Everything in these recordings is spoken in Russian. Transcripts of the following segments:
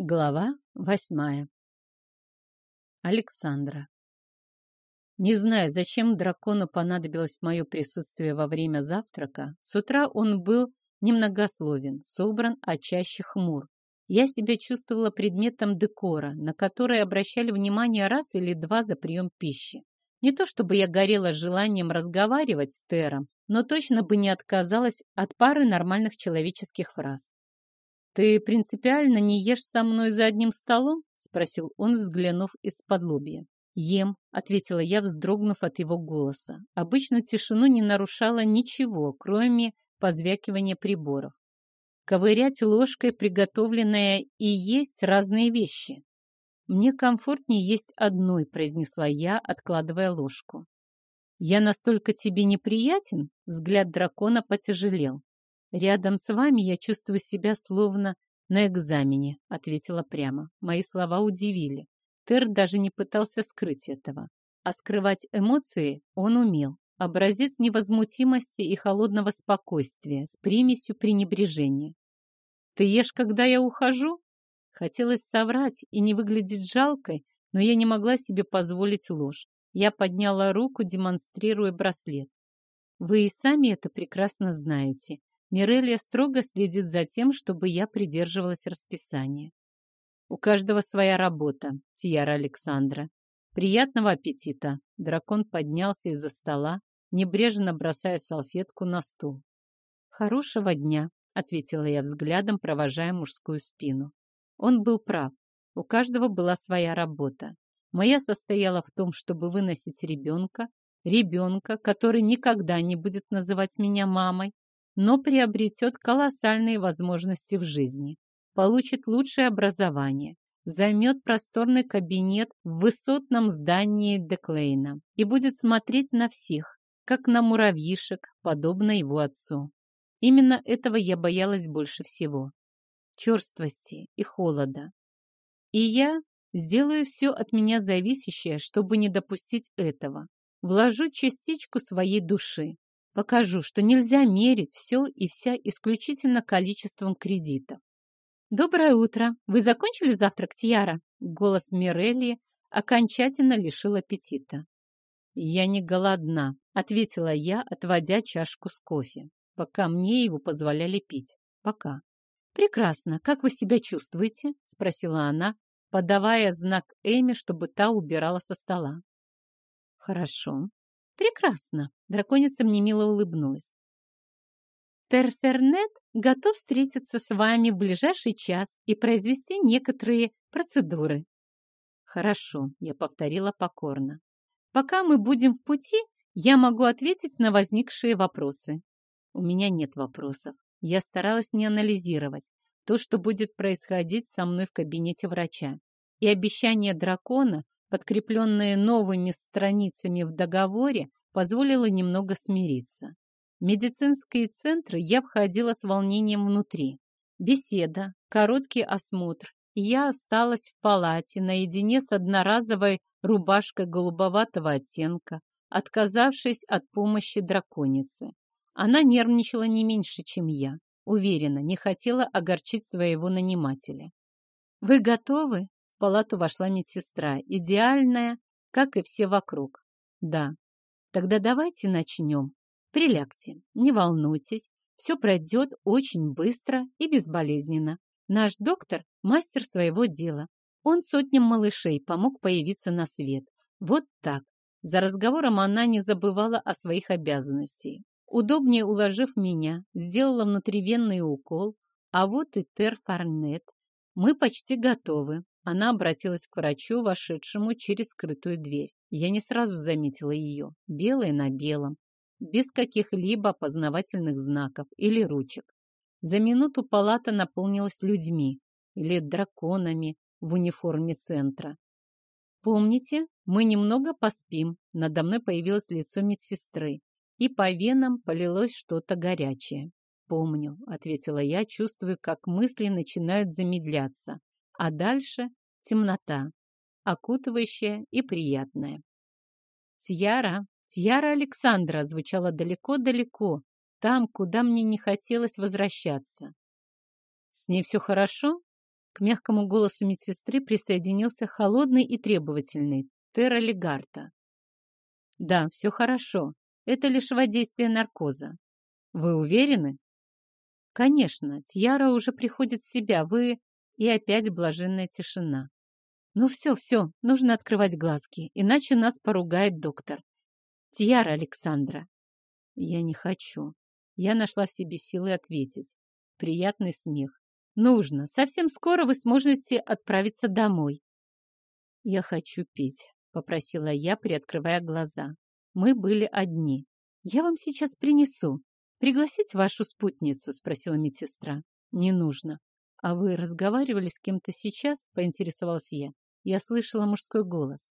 Глава восьмая. Александра. Не знаю, зачем дракону понадобилось мое присутствие во время завтрака. С утра он был немногословен, собран, а чаще хмур. Я себя чувствовала предметом декора, на который обращали внимание раз или два за прием пищи. Не то чтобы я горела желанием разговаривать с Тером, но точно бы не отказалась от пары нормальных человеческих фраз. «Ты принципиально не ешь со мной за одним столом?» — спросил он, взглянув из-под лобья. «Ем», — ответила я, вздрогнув от его голоса. Обычно тишину не нарушало ничего, кроме позвякивания приборов. Ковырять ложкой приготовленное и есть разные вещи. «Мне комфортнее есть одной», — произнесла я, откладывая ложку. «Я настолько тебе неприятен?» — взгляд дракона потяжелел. «Рядом с вами я чувствую себя словно на экзамене», — ответила прямо. Мои слова удивили. Тер даже не пытался скрыть этого. А скрывать эмоции он умел. Образец невозмутимости и холодного спокойствия с примесью пренебрежения. «Ты ешь, когда я ухожу?» Хотелось соврать и не выглядеть жалкой, но я не могла себе позволить ложь. Я подняла руку, демонстрируя браслет. «Вы и сами это прекрасно знаете. Мирелия строго следит за тем, чтобы я придерживалась расписания. У каждого своя работа, Тияра Александра. Приятного аппетита. Дракон поднялся из-за стола, небрежно бросая салфетку на стул. Хорошего дня, ответила я взглядом, провожая мужскую спину. Он был прав. У каждого была своя работа. Моя состояла в том, чтобы выносить ребенка, ребенка, который никогда не будет называть меня мамой, но приобретет колоссальные возможности в жизни, получит лучшее образование, займет просторный кабинет в высотном здании Деклейна и будет смотреть на всех, как на муравьишек, подобно его отцу. Именно этого я боялась больше всего. Черствости и холода. И я сделаю все от меня зависящее, чтобы не допустить этого. Вложу частичку своей души, Покажу, что нельзя мерить все и вся исключительно количеством кредитов. «Доброе утро! Вы закончили завтрак, Тьяра?» Голос Мирелли окончательно лишил аппетита. «Я не голодна», — ответила я, отводя чашку с кофе, пока мне его позволяли пить. Пока. «Прекрасно. Как вы себя чувствуете?» — спросила она, подавая знак Эми, чтобы та убирала со стола. «Хорошо. Прекрасно. Драконица мне мило улыбнулась. Терфернет готов встретиться с вами в ближайший час и произвести некоторые процедуры. Хорошо, я повторила покорно. Пока мы будем в пути, я могу ответить на возникшие вопросы. У меня нет вопросов. Я старалась не анализировать то, что будет происходить со мной в кабинете врача. И обещание дракона подкрепленные новыми страницами в договоре, позволило немного смириться. В медицинские центры я входила с волнением внутри. Беседа, короткий осмотр, и я осталась в палате наедине с одноразовой рубашкой голубоватого оттенка, отказавшись от помощи драконицы. Она нервничала не меньше, чем я. Уверена, не хотела огорчить своего нанимателя. «Вы готовы?» Палату вошла медсестра, идеальная, как и все вокруг. Да, тогда давайте начнем. Прилягте, не волнуйтесь, все пройдет очень быстро и безболезненно. Наш доктор – мастер своего дела. Он сотням малышей помог появиться на свет. Вот так. За разговором она не забывала о своих обязанностях. Удобнее уложив меня, сделала внутривенный укол, а вот и терфарнет. Мы почти готовы. Она обратилась к врачу, вошедшему через скрытую дверь. Я не сразу заметила ее, белая на белом, без каких-либо опознавательных знаков или ручек. За минуту палата наполнилась людьми или драконами в униформе центра. «Помните, мы немного поспим», надо мной появилось лицо медсестры, и по венам полилось что-то горячее. «Помню», — ответила я, чувствуя, как мысли начинают замедляться, а дальше темнота, окутывающая и приятная. «Тьяра, Тьяра Александра» звучала далеко-далеко, там, куда мне не хотелось возвращаться. «С ней все хорошо?» К мягкому голосу медсестры присоединился холодный и требовательный Терра. Да, все хорошо. Это лишь воздействие наркоза. Вы уверены? Конечно, Тьяра уже приходит в себя. Вы... И опять блаженная тишина. Ну все, все, нужно открывать глазки, иначе нас поругает доктор. Тьяра Александра. Я не хочу. Я нашла в себе силы ответить. Приятный смех. Нужно. Совсем скоро вы сможете отправиться домой. Я хочу пить, попросила я, приоткрывая глаза. Мы были одни. Я вам сейчас принесу. Пригласить вашу спутницу? Спросила медсестра. Не нужно. А вы разговаривали с кем-то сейчас? Поинтересовался я. Я слышала мужской голос.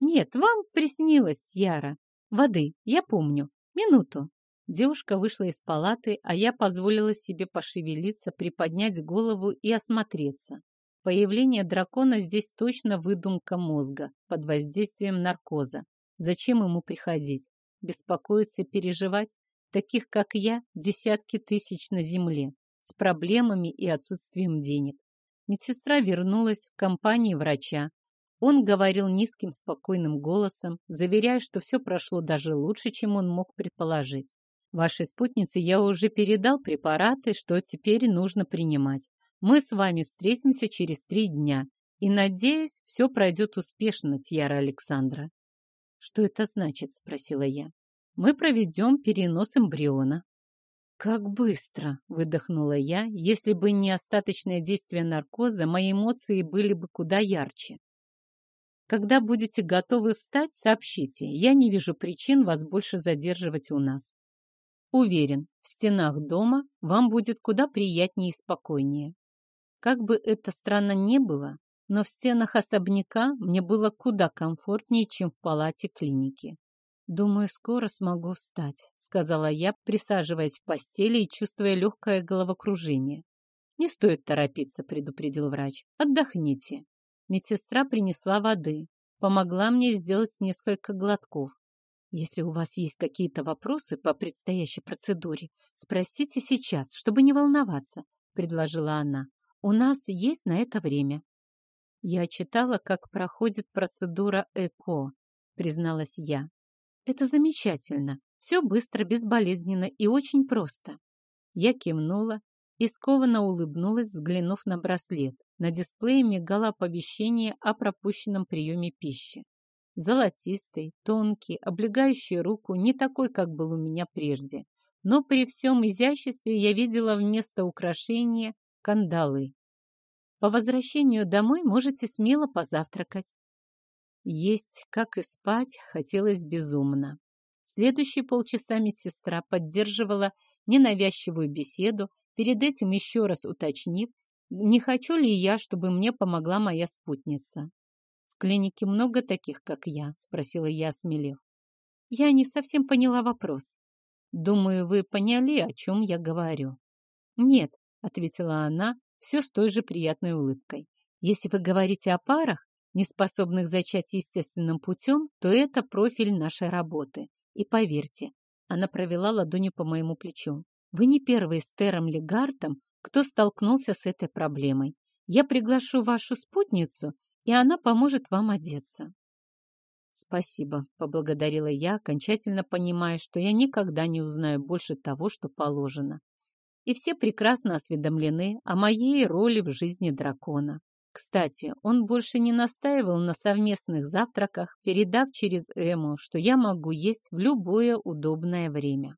Нет, вам приснилось, Яра. Воды, я помню. Минуту. Девушка вышла из палаты, а я позволила себе пошевелиться, приподнять голову и осмотреться. Появление дракона здесь точно выдумка мозга под воздействием наркоза. Зачем ему приходить? Беспокоиться и переживать? Таких, как я, десятки тысяч на земле, с проблемами и отсутствием денег. Медсестра вернулась в компании врача. Он говорил низким, спокойным голосом, заверяя, что все прошло даже лучше, чем он мог предположить. Вашей спутнице я уже передал препараты, что теперь нужно принимать. Мы с вами встретимся через три дня. И, надеюсь, все пройдет успешно, Тьяра Александра. Что это значит? Спросила я. Мы проведем перенос эмбриона. «Как быстро!» — выдохнула я. «Если бы не остаточное действие наркоза, мои эмоции были бы куда ярче. Когда будете готовы встать, сообщите. Я не вижу причин вас больше задерживать у нас. Уверен, в стенах дома вам будет куда приятнее и спокойнее. Как бы это странно не было, но в стенах особняка мне было куда комфортнее, чем в палате клиники. «Думаю, скоро смогу встать», — сказала я, присаживаясь в постели и чувствуя легкое головокружение. «Не стоит торопиться», — предупредил врач. «Отдохните». Медсестра принесла воды, помогла мне сделать несколько глотков. «Если у вас есть какие-то вопросы по предстоящей процедуре, спросите сейчас, чтобы не волноваться», — предложила она. «У нас есть на это время». «Я читала, как проходит процедура ЭКО», — призналась я. Это замечательно. Все быстро, безболезненно и очень просто. Я кивнула и скованно улыбнулась, взглянув на браслет. На дисплее мигало оповещение о пропущенном приеме пищи. Золотистый, тонкий, облегающий руку, не такой, как был у меня прежде. Но при всем изяществе я видела вместо украшения кандалы. По возвращению домой можете смело позавтракать. Есть, как и спать, хотелось безумно. Следующие полчаса медсестра поддерживала ненавязчивую беседу, перед этим еще раз уточнив, не хочу ли я, чтобы мне помогла моя спутница. «В клинике много таких, как я?» — спросила я, осмелев. Я не совсем поняла вопрос. «Думаю, вы поняли, о чем я говорю». «Нет», — ответила она, все с той же приятной улыбкой. «Если вы говорите о парах, неспособных зачать естественным путем, то это профиль нашей работы. И поверьте, она провела ладонью по моему плечу. Вы не первый с Тером Легартом, кто столкнулся с этой проблемой. Я приглашу вашу спутницу, и она поможет вам одеться. Спасибо, поблагодарила я, окончательно понимая, что я никогда не узнаю больше того, что положено. И все прекрасно осведомлены о моей роли в жизни дракона. Кстати, он больше не настаивал на совместных завтраках, передав через Эму, что я могу есть в любое удобное время.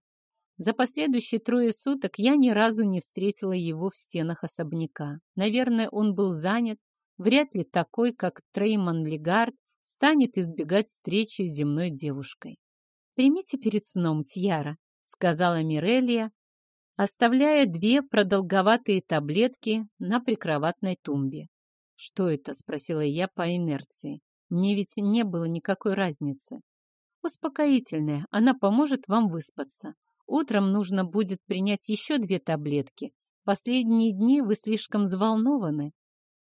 За последующие трое суток я ни разу не встретила его в стенах особняка. Наверное, он был занят, вряд ли такой, как Трейман Легард, станет избегать встречи с земной девушкой. «Примите перед сном, Тьяра», — сказала Мирелия, оставляя две продолговатые таблетки на прикроватной тумбе. «Что это?» — спросила я по инерции. Мне ведь не было никакой разницы. Успокоительная, она поможет вам выспаться. Утром нужно будет принять еще две таблетки. Последние дни вы слишком взволнованы.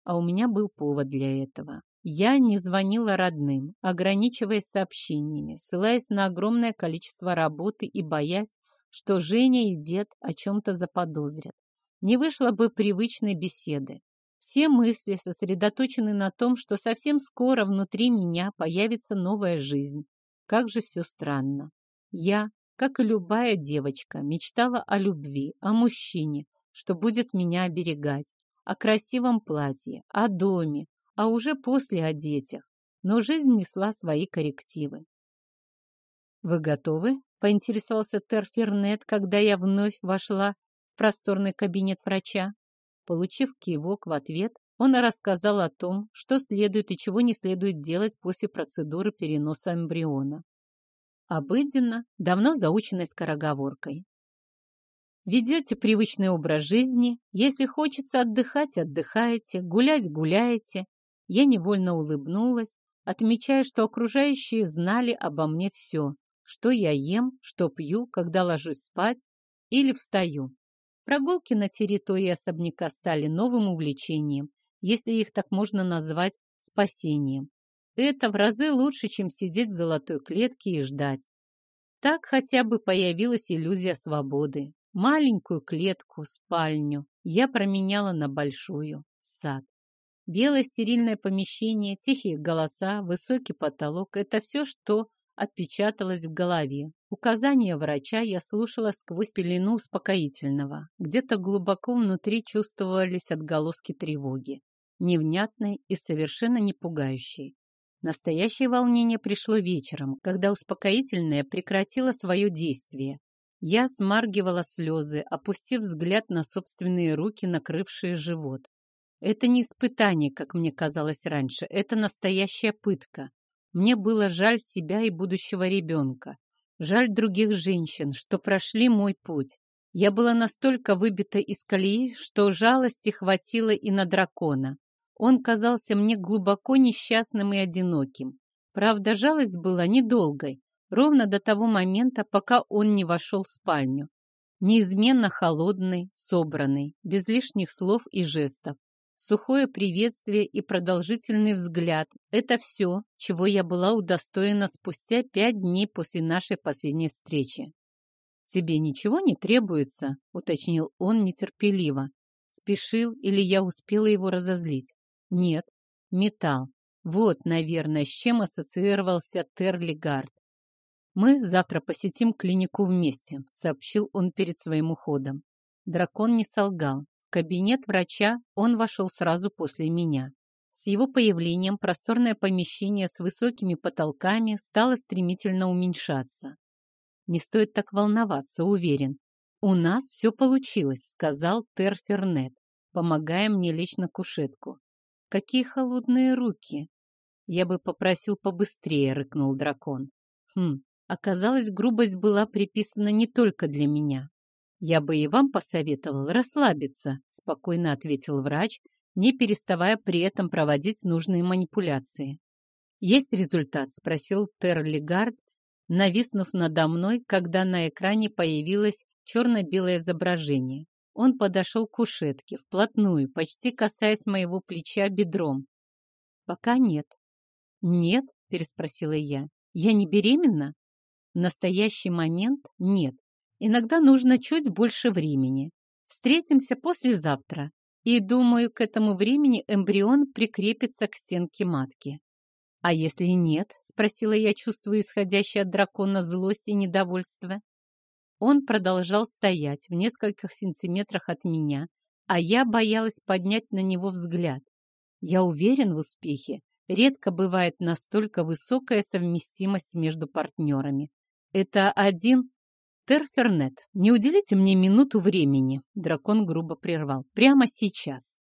А у меня был повод для этого. Я не звонила родным, ограничиваясь сообщениями, ссылаясь на огромное количество работы и боясь, что Женя и дед о чем-то заподозрят. Не вышло бы привычной беседы. Все мысли сосредоточены на том, что совсем скоро внутри меня появится новая жизнь. Как же все странно. Я, как и любая девочка, мечтала о любви, о мужчине, что будет меня оберегать, о красивом платье, о доме, а уже после о детях. Но жизнь несла свои коррективы. «Вы готовы?» — поинтересовался Терфернет, когда я вновь вошла в просторный кабинет врача. Получив кивок в ответ, он рассказал о том, что следует и чего не следует делать после процедуры переноса эмбриона. Обыденно, давно заученной скороговоркой. Ведете привычный образ жизни, если хочется отдыхать – отдыхаете, гулять – гуляете. Я невольно улыбнулась, отмечая, что окружающие знали обо мне все, что я ем, что пью, когда ложусь спать или встаю. Прогулки на территории особняка стали новым увлечением, если их так можно назвать спасением. Это в разы лучше, чем сидеть в золотой клетке и ждать. Так хотя бы появилась иллюзия свободы. Маленькую клетку, спальню я променяла на большую, сад. Белое стерильное помещение, тихие голоса, высокий потолок – это все, что отпечаталось в голове. Указания врача я слушала сквозь пелену успокоительного. Где-то глубоко внутри чувствовались отголоски тревоги, невнятной и совершенно не пугающей. Настоящее волнение пришло вечером, когда успокоительное прекратило свое действие. Я смаргивала слезы, опустив взгляд на собственные руки, накрывшие живот. Это не испытание, как мне казалось раньше, это настоящая пытка. Мне было жаль себя и будущего ребенка. Жаль других женщин, что прошли мой путь. Я была настолько выбита из колеи, что жалости хватило и на дракона. Он казался мне глубоко несчастным и одиноким. Правда, жалость была недолгой, ровно до того момента, пока он не вошел в спальню. Неизменно холодный, собранный, без лишних слов и жестов. Сухое приветствие и продолжительный взгляд – это все, чего я была удостоена спустя пять дней после нашей последней встречи. «Тебе ничего не требуется?» – уточнил он нетерпеливо. Спешил или я успела его разозлить? Нет, металл. Вот, наверное, с чем ассоциировался Терлигард. «Мы завтра посетим клинику вместе», — сообщил он перед своим уходом. Дракон не солгал кабинет врача он вошел сразу после меня. С его появлением просторное помещение с высокими потолками стало стремительно уменьшаться. «Не стоит так волноваться, уверен. У нас все получилось», — сказал Терфернет, помогая мне лечь на кушетку. «Какие холодные руки!» «Я бы попросил побыстрее», — рыкнул дракон. «Хм, оказалось, грубость была приписана не только для меня. «Я бы и вам посоветовал расслабиться», — спокойно ответил врач, не переставая при этом проводить нужные манипуляции. «Есть результат?» — спросил Терлигард, нависнув надо мной, когда на экране появилось черно-белое изображение. Он подошел к кушетке, вплотную, почти касаясь моего плеча бедром. «Пока нет». «Нет?» — переспросила я. «Я не беременна?» «В настоящий момент нет. Иногда нужно чуть больше времени. Встретимся послезавтра, и, думаю, к этому времени эмбрион прикрепится к стенке матки. «А если нет?» — спросила я, чувствуя исходящее от дракона злость и недовольство. Он продолжал стоять в нескольких сантиметрах от меня, а я боялась поднять на него взгляд. Я уверен в успехе. Редко бывает настолько высокая совместимость между партнерами. Это один «Терфернет, не уделите мне минуту времени», — дракон грубо прервал. «Прямо сейчас».